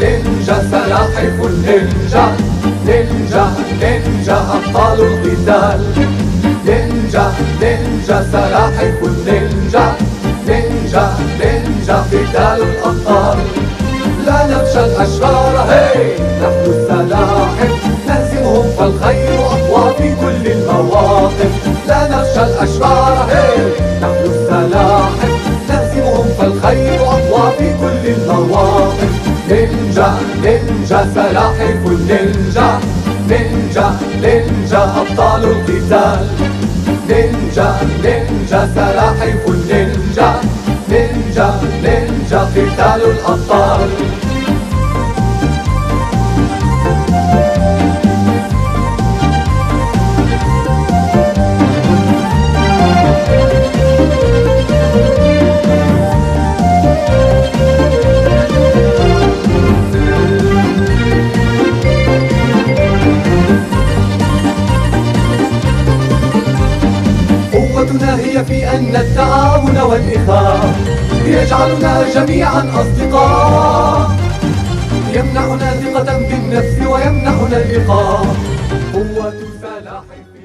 نينجا سلاحف النينجا. نينجا نينجا أبطال القتال. نينجا نينجا سلاحف النينجا. نينجا نينجا قتال الأبطال. لا نخشى الأشرار هي نحن السلاحف. نهزمهم فالخير أقوى في كل المواقف. لا نخشى الأشرار هي نحن السلاحف. نهزمهم فالخير أقوى في كل المواقف. نينجا نينجا سلاحف النينجا نينجا نينجا أبطال القتال نينجا نينجا سلاحف النينجا نينجا نينجا قتال الأبطال قوتنا هي في أن التعاون والإخاء يجعلنا جميعا أصدقاء. يمنحنا ثقة بالنفس ويمنحنا اللقاء. قوة سلاحف